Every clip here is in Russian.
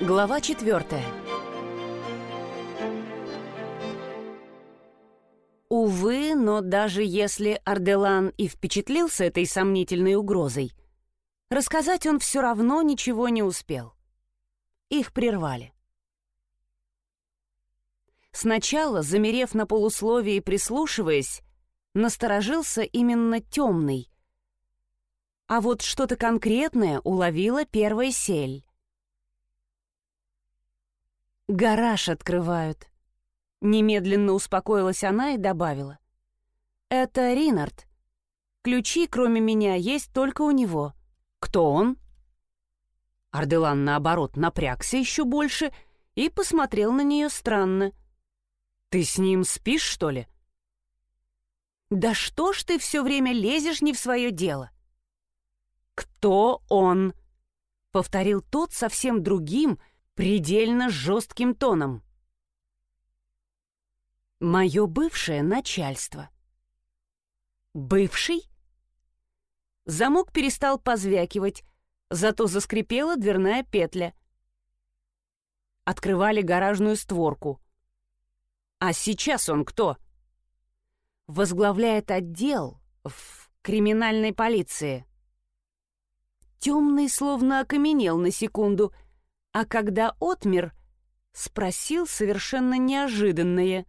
Глава четвертая. Увы, но даже если Арделан и впечатлился этой сомнительной угрозой, рассказать он все равно ничего не успел. Их прервали. Сначала, замерев на полусловии и прислушиваясь, насторожился именно темный. А вот что-то конкретное уловила первая сель. «Гараж открывают». Немедленно успокоилась она и добавила. «Это Ринард. Ключи, кроме меня, есть только у него. Кто он?» Арделан, наоборот, напрягся еще больше и посмотрел на нее странно. «Ты с ним спишь, что ли?» «Да что ж ты все время лезешь не в свое дело?» «Кто он?» — повторил тот совсем другим, — предельно жестким тоном. «Мое бывшее начальство». «Бывший?» Замок перестал позвякивать, зато заскрипела дверная петля. Открывали гаражную створку. «А сейчас он кто?» «Возглавляет отдел в криминальной полиции». Темный словно окаменел на секунду — а когда отмер, спросил совершенно неожиданное.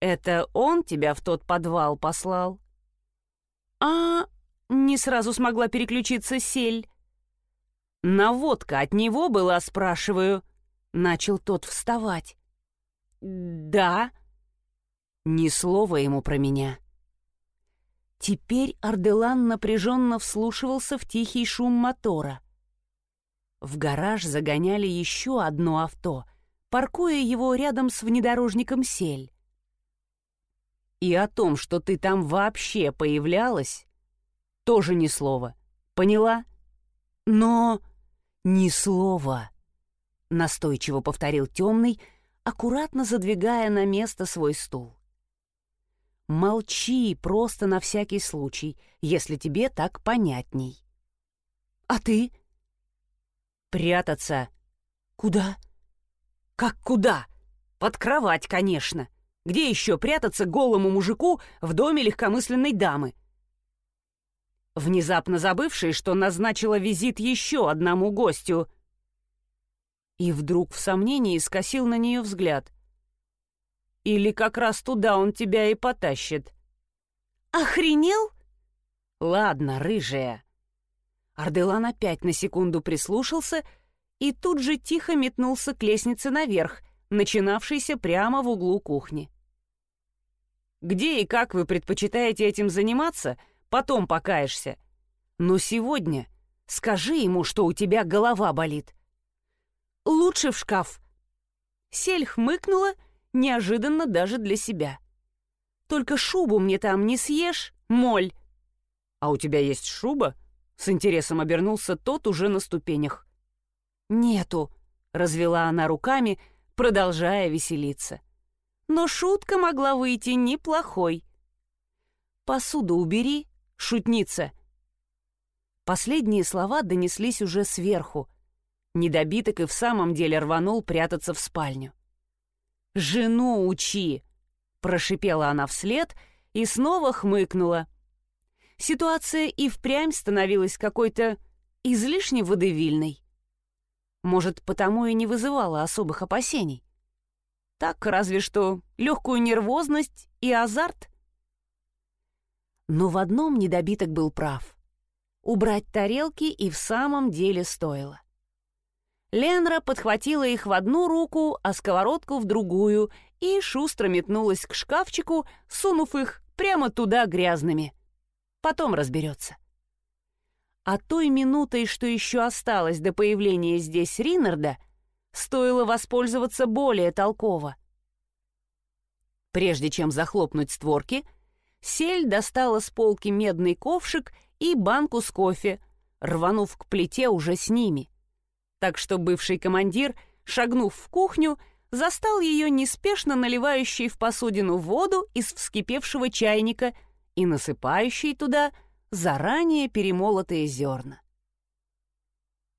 «Это он тебя в тот подвал послал?» «А...» — не сразу смогла переключиться сель. «Наводка от него была, спрашиваю?» — начал тот вставать. «Да». Ни слова ему про меня. Теперь Арделан напряженно вслушивался в тихий шум мотора. В гараж загоняли еще одно авто, паркуя его рядом с внедорожником «Сель». И о том, что ты там вообще появлялась, тоже ни слова. Поняла? Но ни слова, настойчиво повторил темный, аккуратно задвигая на место свой стул. Молчи просто на всякий случай, если тебе так понятней. А ты? Прятаться. Куда? Как куда? Под кровать, конечно. Где еще прятаться голому мужику в доме легкомысленной дамы? Внезапно забывший, что назначила визит еще одному гостю. И вдруг в сомнении скосил на нее взгляд. Или как раз туда он тебя и потащит. «Охренел?» «Ладно, рыжая, Арделан опять на секунду прислушался и тут же тихо метнулся к лестнице наверх, начинавшейся прямо в углу кухни. «Где и как вы предпочитаете этим заниматься, потом покаешься. Но сегодня скажи ему, что у тебя голова болит». «Лучше в шкаф». Сель хмыкнула, неожиданно даже для себя. «Только шубу мне там не съешь, моль». «А у тебя есть шуба?» С интересом обернулся тот уже на ступенях. «Нету», — развела она руками, продолжая веселиться. Но шутка могла выйти неплохой. «Посуду убери, шутница». Последние слова донеслись уже сверху. Недобиток и в самом деле рванул прятаться в спальню. «Жену учи!» — прошипела она вслед и снова хмыкнула ситуация и впрямь становилась какой-то излишне водевильной. Может, потому и не вызывала особых опасений. Так, разве что легкую нервозность и азарт. Но в одном недобиток был прав. Убрать тарелки и в самом деле стоило. Ленра подхватила их в одну руку, а сковородку в другую и шустро метнулась к шкафчику, сунув их прямо туда грязными потом разберется. А той минутой, что еще осталось до появления здесь Ринарда, стоило воспользоваться более толково. Прежде чем захлопнуть створки, Сель достала с полки медный ковшик и банку с кофе, рванув к плите уже с ними. Так что бывший командир, шагнув в кухню, застал ее неспешно наливающей в посудину воду из вскипевшего чайника и насыпающий туда заранее перемолотые зерна.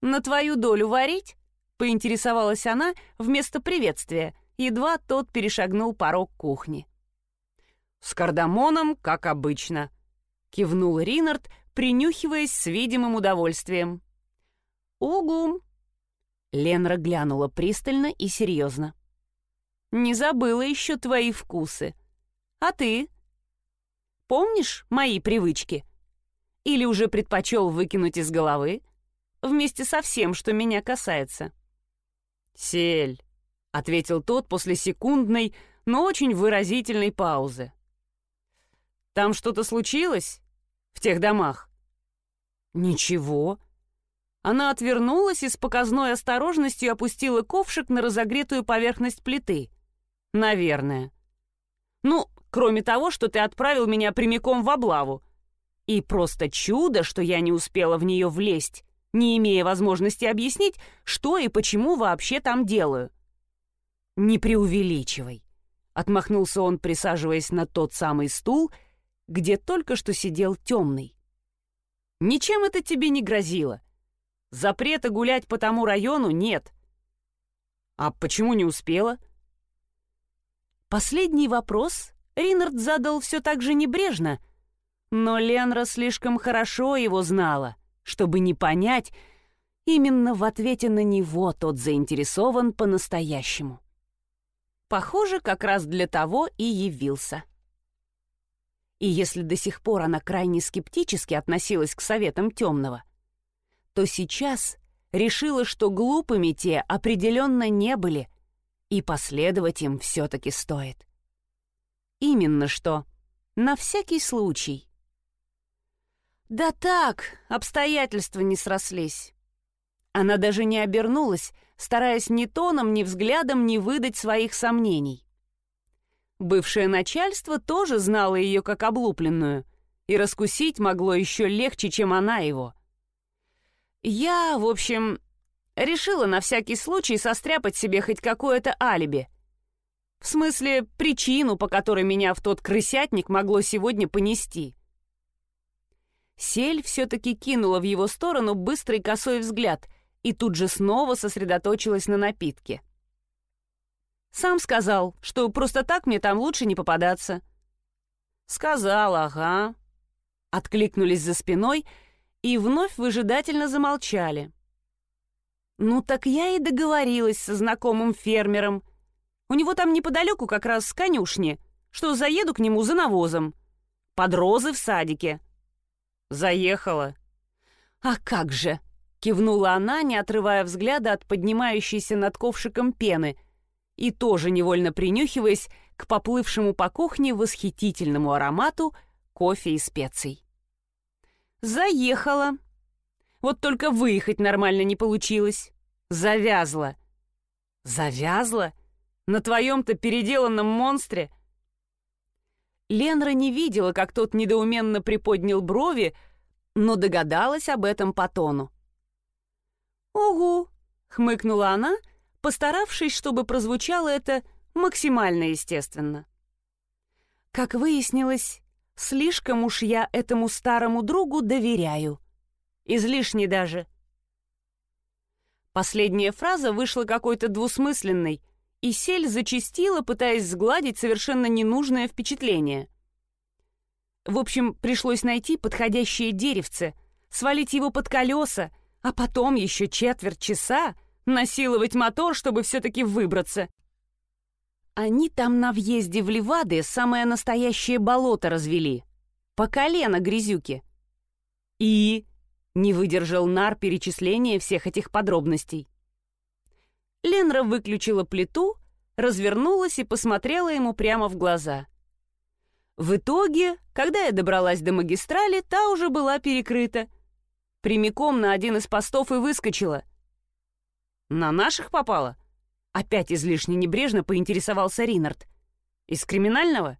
«На твою долю варить?» — Поинтересовалась она вместо приветствия, едва тот перешагнул порог кухни. «С кардамоном, как обычно», — кивнул Ринард, принюхиваясь с видимым удовольствием. «Угум!» Ленра глянула пристально и серьезно. «Не забыла еще твои вкусы. А ты? Помнишь мои привычки? Или уже предпочел выкинуть из головы? Вместе со всем, что меня касается?» «Сель», — ответил тот после секундной, но очень выразительной паузы. «Там что-то случилось? В тех домах?» «Ничего». Она отвернулась и с показной осторожностью опустила ковшик на разогретую поверхность плиты. «Наверное. Ну, кроме того, что ты отправил меня прямиком в облаву. И просто чудо, что я не успела в нее влезть, не имея возможности объяснить, что и почему вообще там делаю». «Не преувеличивай», — отмахнулся он, присаживаясь на тот самый стул, где только что сидел темный. Ничем это тебе не грозило. Запрета гулять по тому району нет. А почему не успела? Последний вопрос Ринард задал все так же небрежно, но Ленра слишком хорошо его знала, чтобы не понять, именно в ответе на него тот заинтересован по-настоящему. Похоже, как раз для того и явился. И если до сих пор она крайне скептически относилась к советам темного, то сейчас решила, что глупыми те определенно не были, и последовать им все-таки стоит. Именно что. На всякий случай. Да так, обстоятельства не срослись. Она даже не обернулась, стараясь ни тоном, ни взглядом не выдать своих сомнений. Бывшее начальство тоже знало ее как облупленную, и раскусить могло еще легче, чем она его. Я, в общем, решила на всякий случай состряпать себе хоть какое-то алиби. В смысле, причину, по которой меня в тот крысятник могло сегодня понести. Сель все-таки кинула в его сторону быстрый косой взгляд и тут же снова сосредоточилась на напитке. Сам сказал, что просто так мне там лучше не попадаться. Сказал, ага. Откликнулись за спиной и вновь выжидательно замолчали. Ну так я и договорилась со знакомым фермером. У него там неподалеку как раз конюшни, что заеду к нему за навозом. Под розы в садике. Заехала. А как же! Кивнула она, не отрывая взгляда от поднимающейся над ковшиком пены — и тоже невольно принюхиваясь к поплывшему по кухне восхитительному аромату кофе и специй. «Заехала. Вот только выехать нормально не получилось. Завязла». «Завязла? На твоем-то переделанном монстре?» Ленра не видела, как тот недоуменно приподнял брови, но догадалась об этом по тону. «Угу», — хмыкнула она, — постаравшись, чтобы прозвучало это максимально естественно. Как выяснилось, слишком уж я этому старому другу доверяю. Излишне даже. Последняя фраза вышла какой-то двусмысленной, и Сель зачастила, пытаясь сгладить совершенно ненужное впечатление. В общем, пришлось найти подходящее деревце, свалить его под колеса, а потом еще четверть часа — Насиловать мотор, чтобы все-таки выбраться. Они там на въезде в Левады самое настоящее болото развели. По колено грязюки. И... Не выдержал Нар перечисления всех этих подробностей. Ленра выключила плиту, развернулась и посмотрела ему прямо в глаза. В итоге, когда я добралась до магистрали, та уже была перекрыта. Прямиком на один из постов и выскочила — «На наших попало?» Опять излишне небрежно поинтересовался Ринард. «Из криминального?»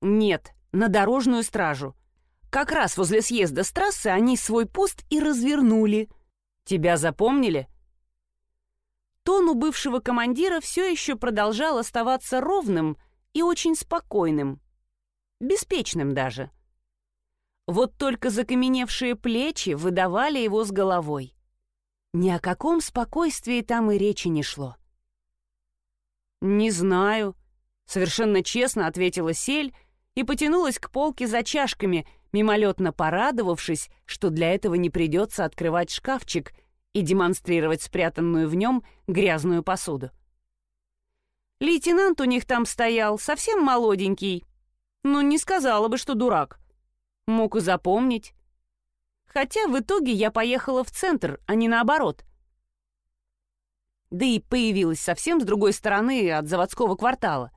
«Нет, на дорожную стражу. Как раз возле съезда с трассы они свой пост и развернули. Тебя запомнили?» Тон у бывшего командира все еще продолжал оставаться ровным и очень спокойным. Беспечным даже. Вот только закаменевшие плечи выдавали его с головой. Ни о каком спокойствии там и речи не шло. «Не знаю», — совершенно честно ответила Сель и потянулась к полке за чашками, мимолетно порадовавшись, что для этого не придется открывать шкафчик и демонстрировать спрятанную в нем грязную посуду. Лейтенант у них там стоял, совсем молоденький. Ну, не сказала бы, что дурак. Мог и запомнить. Хотя в итоге я поехала в центр, а не наоборот. Да и появилась совсем с другой стороны от заводского квартала.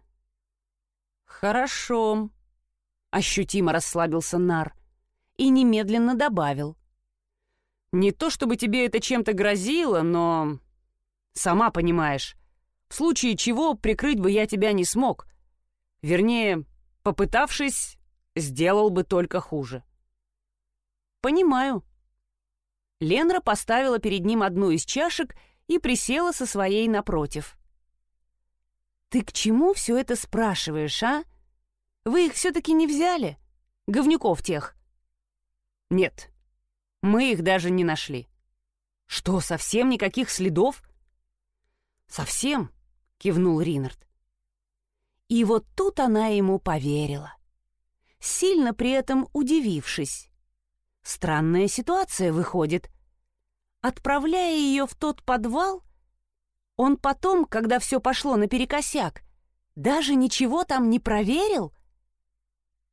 «Хорошо», — ощутимо расслабился Нар и немедленно добавил. «Не то чтобы тебе это чем-то грозило, но... Сама понимаешь, в случае чего прикрыть бы я тебя не смог. Вернее, попытавшись, сделал бы только хуже». «Понимаю». Ленра поставила перед ним одну из чашек и присела со своей напротив. «Ты к чему все это спрашиваешь, а? Вы их все-таки не взяли? Говнюков тех?» «Нет, мы их даже не нашли». «Что, совсем никаких следов?» «Совсем?» — кивнул Ринард. И вот тут она ему поверила, сильно при этом удивившись. Странная ситуация выходит. Отправляя ее в тот подвал, он потом, когда все пошло наперекосяк, даже ничего там не проверил?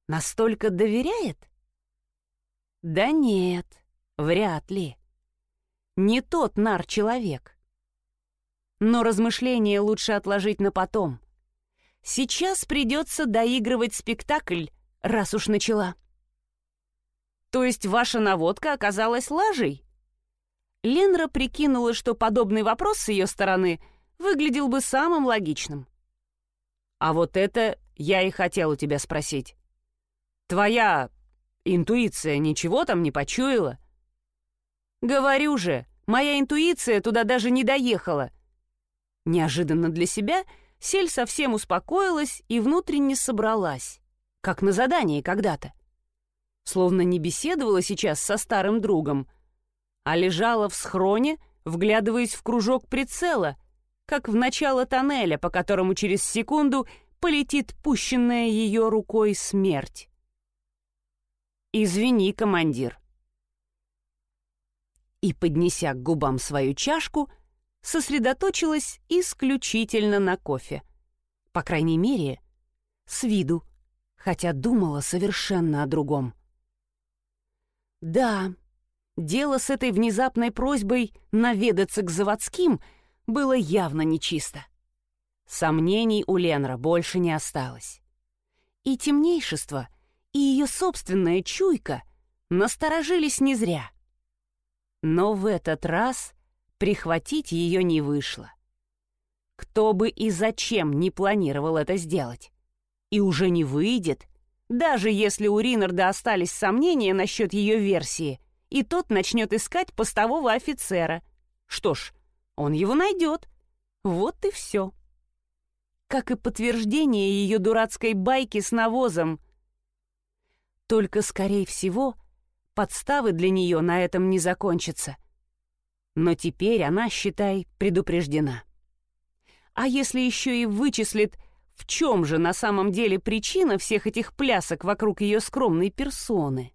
Настолько доверяет? Да нет, вряд ли. Не тот нар-человек. Но размышления лучше отложить на потом. Сейчас придется доигрывать спектакль, раз уж начала. То есть ваша наводка оказалась лажей? Ленра прикинула, что подобный вопрос с ее стороны выглядел бы самым логичным. А вот это я и хотел у тебя спросить. Твоя интуиция ничего там не почуяла? Говорю же, моя интуиция туда даже не доехала. Неожиданно для себя Сель совсем успокоилась и внутренне собралась, как на задании когда-то словно не беседовала сейчас со старым другом, а лежала в схроне, вглядываясь в кружок прицела, как в начало тоннеля, по которому через секунду полетит пущенная ее рукой смерть. «Извини, командир». И, поднеся к губам свою чашку, сосредоточилась исключительно на кофе. По крайней мере, с виду, хотя думала совершенно о другом. Да, дело с этой внезапной просьбой наведаться к заводским было явно нечисто. Сомнений у Ленра больше не осталось. И темнейшество, и ее собственная чуйка насторожились не зря. Но в этот раз прихватить ее не вышло. Кто бы и зачем не планировал это сделать. И уже не выйдет — даже если у Ринарда остались сомнения насчет ее версии, и тот начнет искать постового офицера. Что ж, он его найдет. Вот и все. Как и подтверждение ее дурацкой байки с навозом. Только, скорее всего, подставы для нее на этом не закончатся. Но теперь она, считай, предупреждена. А если еще и вычислит в чем же на самом деле причина всех этих плясок вокруг ее скромной персоны?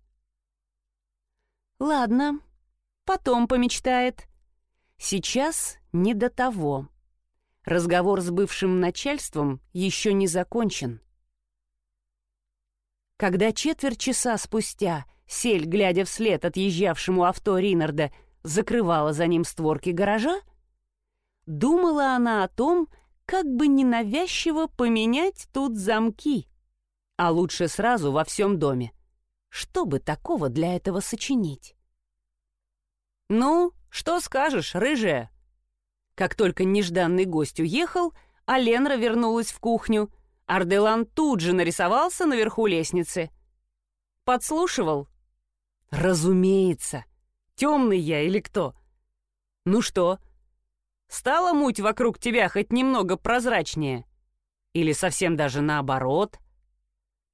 Ладно, потом помечтает. Сейчас не до того. Разговор с бывшим начальством еще не закончен. Когда четверть часа спустя Сель, глядя вслед отъезжавшему авто Ринарда, закрывала за ним створки гаража, думала она о том, как бы ненавязчиво поменять тут замки. А лучше сразу во всем доме. Что бы такого для этого сочинить? «Ну, что скажешь, рыжая?» Как только нежданный гость уехал, а Ленра вернулась в кухню, Арделан тут же нарисовался наверху лестницы. «Подслушивал?» «Разумеется. Темный я или кто?» «Ну что, Стала муть вокруг тебя хоть немного прозрачнее? Или совсем даже наоборот?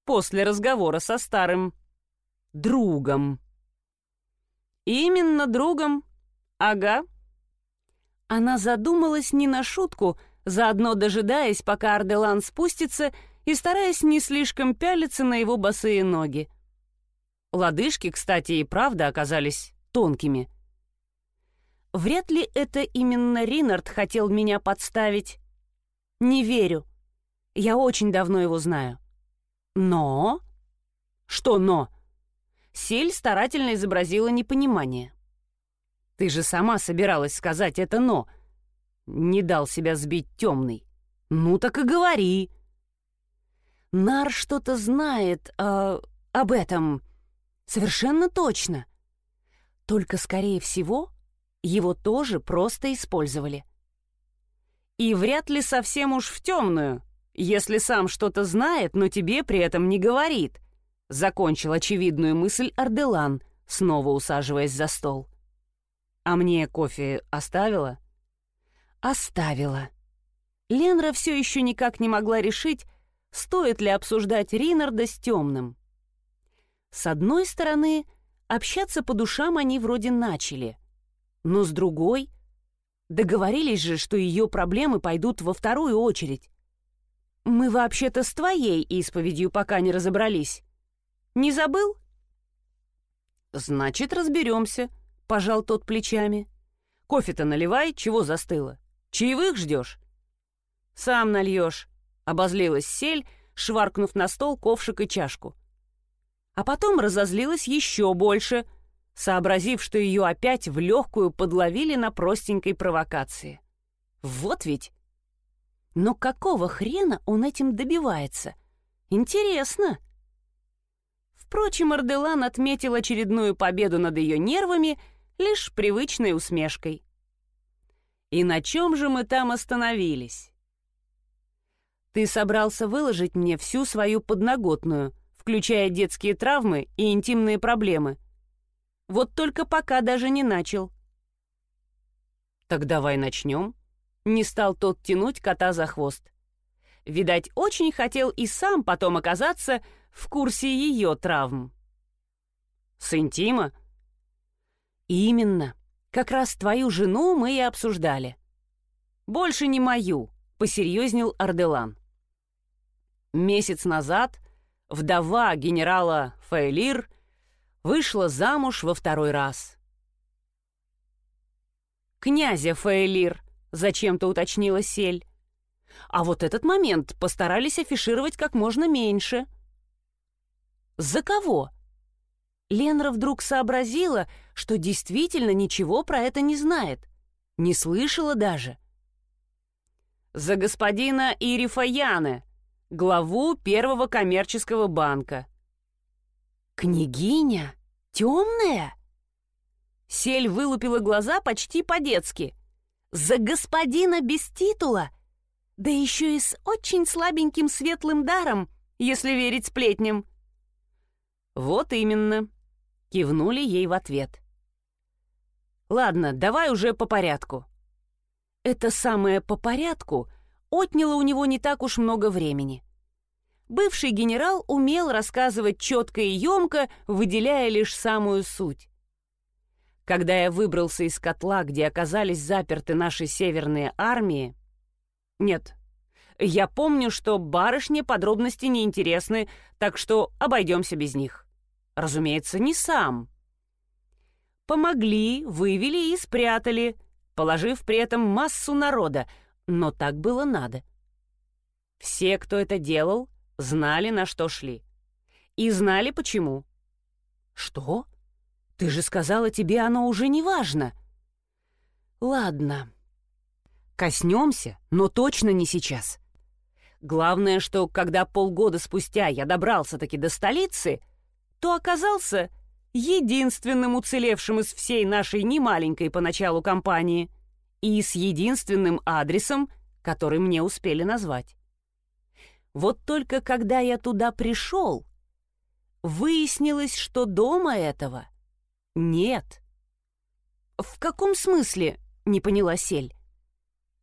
После разговора со старым другом. Именно другом? Ага. Она задумалась не на шутку, заодно дожидаясь, пока Арделан спустится и стараясь не слишком пялиться на его босые ноги. Лодыжки, кстати, и правда оказались тонкими. Вряд ли это именно Ринард хотел меня подставить. Не верю. Я очень давно его знаю. Но... Что «но»? Сель старательно изобразила непонимание. Ты же сама собиралась сказать это «но». Не дал себя сбить темный. Ну так и говори. Нар что-то знает э, об этом. Совершенно точно. Только, скорее всего, его тоже просто использовали. И вряд ли совсем уж в темную, если сам что-то знает, но тебе при этом не говорит. Закончил очевидную мысль Арделан, снова усаживаясь за стол. А мне кофе оставила? Оставила. Ленра все еще никак не могла решить, стоит ли обсуждать Ринарда с темным. С одной стороны, общаться по душам они вроде начали, но с другой, договорились же, что ее проблемы пойдут во вторую очередь. Мы вообще-то с твоей исповедью пока не разобрались. Не забыл? Значит, разберемся, пожал тот плечами. Кофе-то наливай, чего застыло? Чаевых ждешь? Сам нальешь, обозлилась сель, шваркнув на стол ковшик и чашку а потом разозлилась еще больше, сообразив, что ее опять в легкую подловили на простенькой провокации. Вот ведь! Но какого хрена он этим добивается? Интересно! Впрочем, Арделан отметил очередную победу над ее нервами лишь привычной усмешкой. «И на чем же мы там остановились?» «Ты собрался выложить мне всю свою подноготную», включая детские травмы и интимные проблемы. Вот только пока даже не начал. «Так давай начнем», — не стал тот тянуть кота за хвост. Видать, очень хотел и сам потом оказаться в курсе ее травм. «С интима?» «Именно. Как раз твою жену мы и обсуждали». «Больше не мою», — посерьезнел Арделан. Месяц назад вдова генерала Фейлир, вышла замуж во второй раз. «Князя Фейлир», — зачем-то уточнила Сель. А вот этот момент постарались афишировать как можно меньше. «За кого?» Ленра вдруг сообразила, что действительно ничего про это не знает. Не слышала даже. «За господина Ирифа Яны», главу первого коммерческого банка. «Княгиня? Темная?» Сель вылупила глаза почти по-детски. «За господина без титула? Да еще и с очень слабеньким светлым даром, если верить сплетням». «Вот именно», — кивнули ей в ответ. «Ладно, давай уже по порядку». Это самое «по порядку» — отняло у него не так уж много времени. Бывший генерал умел рассказывать четко и емко, выделяя лишь самую суть. Когда я выбрался из котла, где оказались заперты наши северные армии... Нет, я помню, что барышне подробности не интересны, так что обойдемся без них. Разумеется, не сам. Помогли, вывели и спрятали, положив при этом массу народа, но так было надо. Все, кто это делал, знали, на что шли. И знали, почему. «Что? Ты же сказала, тебе оно уже не важно». «Ладно. Коснемся, но точно не сейчас. Главное, что когда полгода спустя я добрался-таки до столицы, то оказался единственным уцелевшим из всей нашей немаленькой поначалу компании — и с единственным адресом, который мне успели назвать. Вот только когда я туда пришел, выяснилось, что дома этого нет. «В каком смысле?» — не поняла Сель.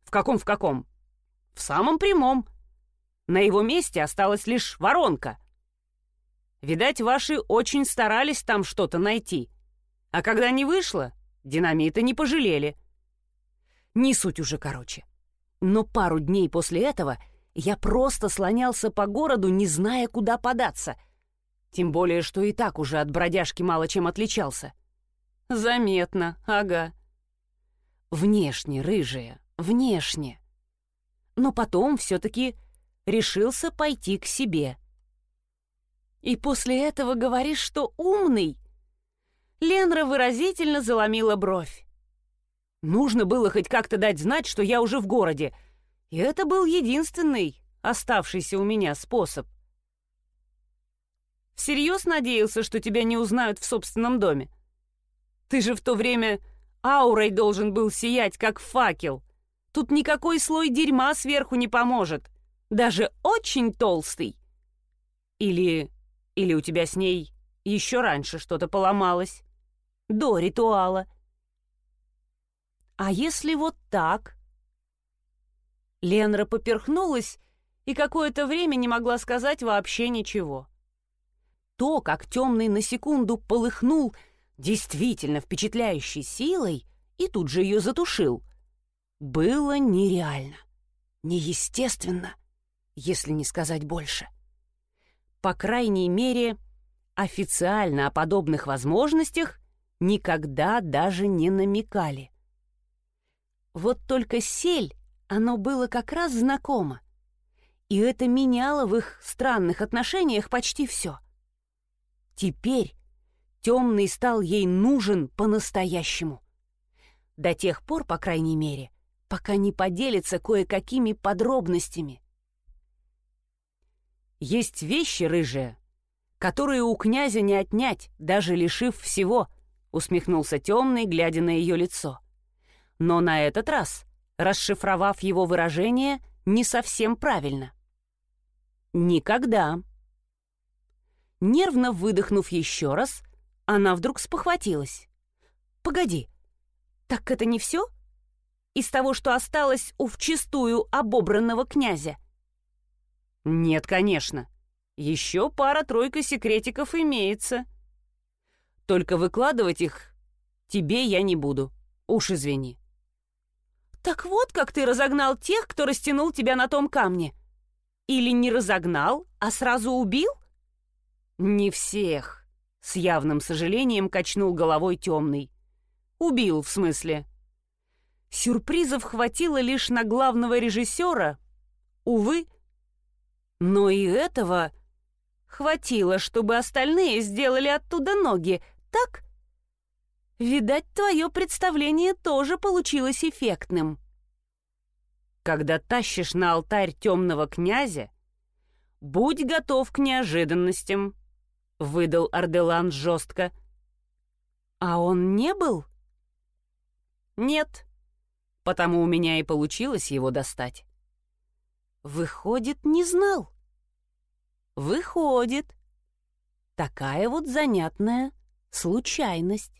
«В каком, в каком?» «В самом прямом. На его месте осталась лишь воронка. Видать, ваши очень старались там что-то найти. А когда не вышло, динамита не пожалели». Не суть уже короче. Но пару дней после этого я просто слонялся по городу, не зная, куда податься. Тем более, что и так уже от бродяжки мало чем отличался. Заметно, ага. Внешне рыжая, внешне. Но потом все-таки решился пойти к себе. И после этого говоришь, что умный? Ленра выразительно заломила бровь. Нужно было хоть как-то дать знать, что я уже в городе. И это был единственный оставшийся у меня способ. Всерьез надеялся, что тебя не узнают в собственном доме? Ты же в то время аурой должен был сиять, как факел. Тут никакой слой дерьма сверху не поможет. Даже очень толстый. Или... или у тебя с ней еще раньше что-то поломалось. До ритуала. А если вот так? Ленра поперхнулась и какое-то время не могла сказать вообще ничего. То, как темный на секунду полыхнул действительно впечатляющей силой и тут же ее затушил, было нереально, неестественно, если не сказать больше. По крайней мере, официально о подобных возможностях никогда даже не намекали. Вот только сель, оно было как раз знакомо. И это меняло в их странных отношениях почти все. Теперь темный стал ей нужен по-настоящему. До тех пор, по крайней мере, пока не поделится кое-какими подробностями. Есть вещи, рыжие, которые у князя не отнять, даже лишив всего, усмехнулся темный, глядя на ее лицо. — но на этот раз, расшифровав его выражение, не совсем правильно. «Никогда». Нервно выдохнув еще раз, она вдруг спохватилась. «Погоди, так это не все? Из того, что осталось у вчистую обобранного князя?» «Нет, конечно. Еще пара-тройка секретиков имеется. Только выкладывать их тебе я не буду. Уж извини». «Так вот, как ты разогнал тех, кто растянул тебя на том камне. Или не разогнал, а сразу убил?» «Не всех», — с явным сожалением качнул головой темный. «Убил, в смысле». Сюрпризов хватило лишь на главного режиссера. Увы. Но и этого хватило, чтобы остальные сделали оттуда ноги, так? Видать, твое представление тоже получилось эффектным. Когда тащишь на алтарь темного князя, будь готов к неожиданностям, — выдал Арделан жестко. А он не был? Нет, потому у меня и получилось его достать. Выходит, не знал. Выходит. Такая вот занятная случайность.